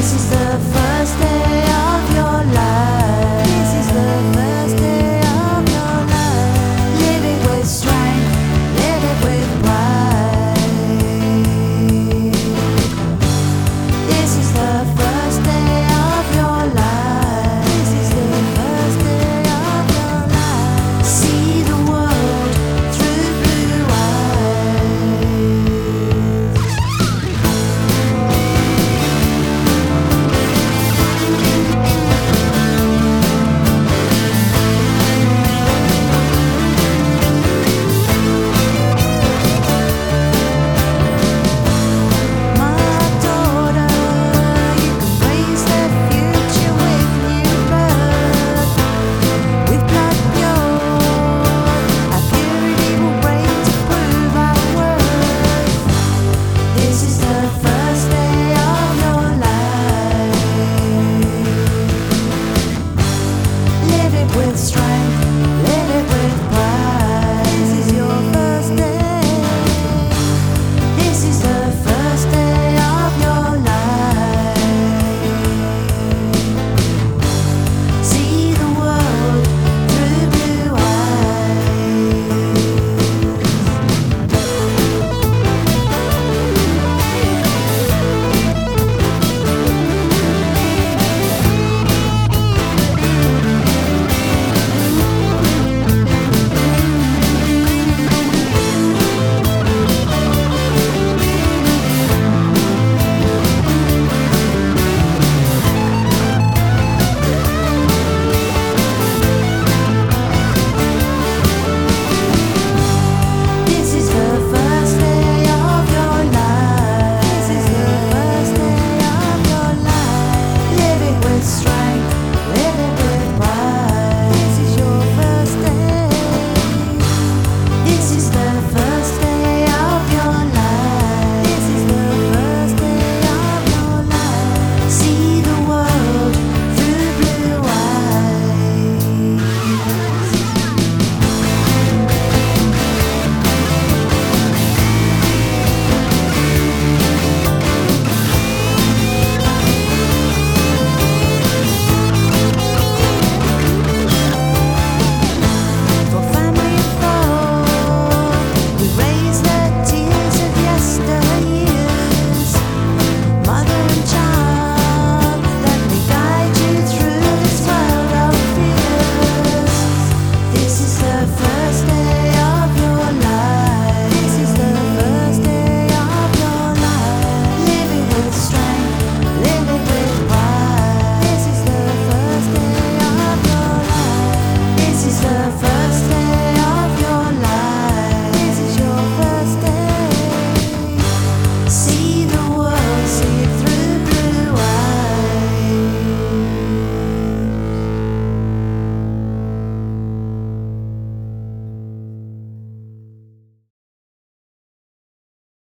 This is the.